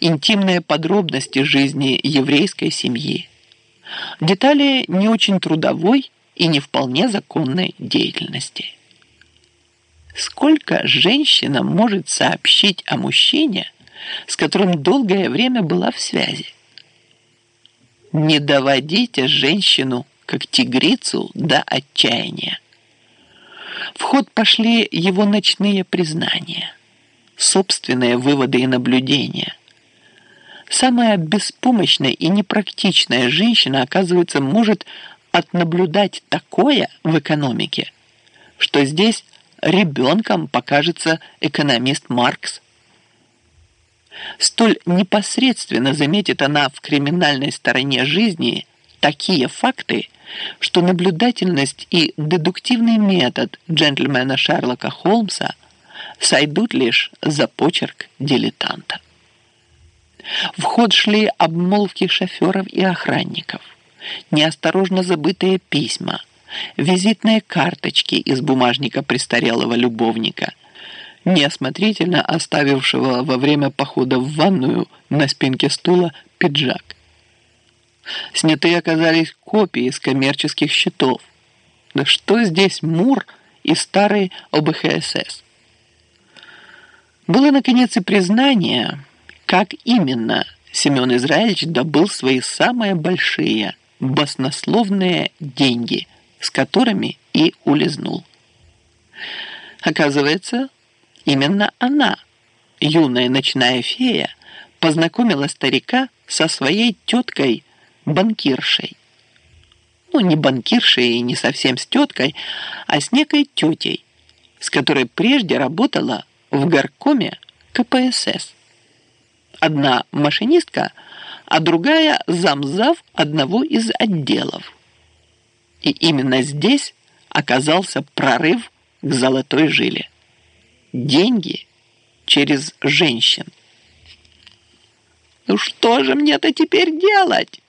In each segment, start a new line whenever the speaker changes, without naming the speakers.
интимные подробности жизни еврейской семьи, детали не очень трудовой и не вполне законной деятельности. Сколько женщина может сообщить о мужчине, с которым долгое время была в связи? Не доводите женщину, как тигрицу, до отчаяния. В ход пошли его ночные признания, собственные выводы и наблюдения. Самая беспомощная и непрактичная женщина, оказывается, может отнаблюдать такое в экономике, что здесь ребенком покажется экономист Маркс. Столь непосредственно заметит она в криминальной стороне жизни такие факты, что наблюдательность и дедуктивный метод джентльмена Шерлока Холмса сойдут лишь за почерк дилетанта. В ход шли обмолвки шоферов и охранников, неосторожно забытые письма, визитные карточки из бумажника престарелого любовника, неосмотрительно оставившего во время похода в ванную на спинке стула пиджак. Снятые оказались копии из коммерческих счетов. Да что здесь Мур и старый ОБХСС? Было, наконец, и признание, как именно Семен Израильевич добыл свои самые большие, баснословные деньги, с которыми и улизнул. Оказывается, именно она, юная ночная фея, познакомила старика со своей теткой банкиршей. Ну, не банкиршей и не совсем с теткой, а с некой тетей, с которой прежде работала в горкоме КПСС. Одна машинистка, а другая замзав одного из отделов. И именно здесь оказался прорыв к золотой жиле. Деньги через женщин. «Ну что же мне-то теперь делать?»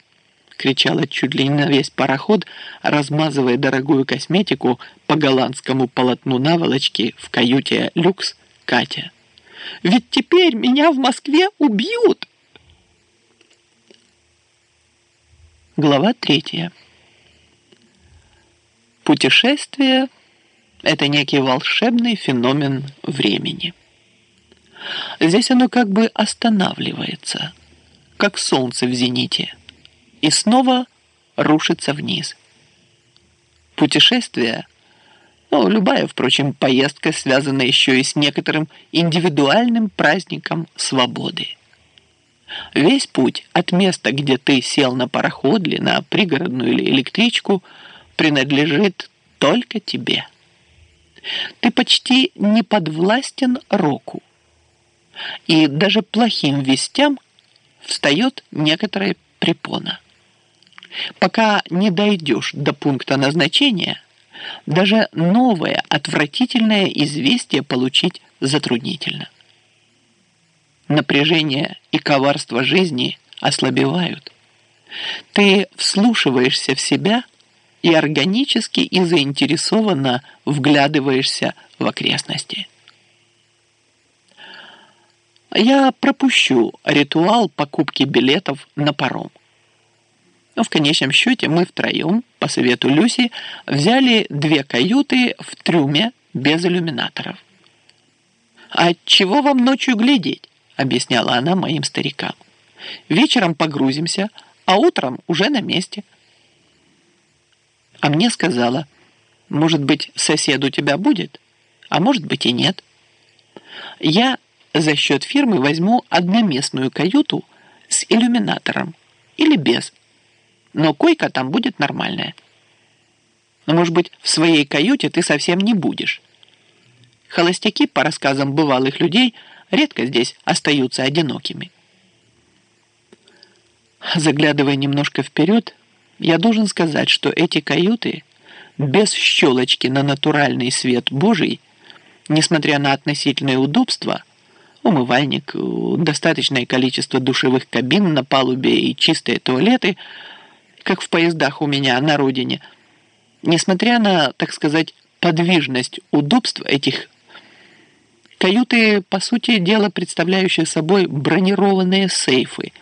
кричала чуть ли не на весь пароход, размазывая дорогую косметику по голландскому полотну наволочки в каюте «Люкс» Катя. «Ведь теперь меня в Москве убьют!» Глава третья. Путешествие – это некий волшебный феномен времени. Здесь оно как бы останавливается, как солнце в зените – и снова рушится вниз. Путешествие, ну, любая, впрочем, поездка связана еще и с некоторым индивидуальным праздником свободы. Весь путь от места, где ты сел на пароход или на пригородную или электричку, принадлежит только тебе. Ты почти не подвластен року. И даже плохим вестям встает некоторая препона. Пока не дойдешь до пункта назначения, даже новое отвратительное известие получить затруднительно. Напряжение и коварство жизни ослабевают. Ты вслушиваешься в себя и органически и заинтересованно вглядываешься в окрестности. Я пропущу ритуал покупки билетов на паром. Но в конечном счете мы втроем, по совету Люси, взяли две каюты в трюме без иллюминаторов. «А чего вам ночью глядеть?» — объясняла она моим старикам. «Вечером погрузимся, а утром уже на месте». А мне сказала, «Может быть, сосед у тебя будет, а может быть и нет. Я за счет фирмы возьму одноместную каюту с иллюминатором или без» но койка там будет нормальная. Но, может быть, в своей каюте ты совсем не будешь. Холостяки, по рассказам бывалых людей, редко здесь остаются одинокими. Заглядывая немножко вперед, я должен сказать, что эти каюты без щелочки на натуральный свет Божий, несмотря на относительное удобство, умывальник, достаточное количество душевых кабин на палубе и чистые туалеты – как в поездах у меня на родине. Несмотря на, так сказать, подвижность удобств этих Каюты, по сути дела, представляющие собой бронированные сейфы –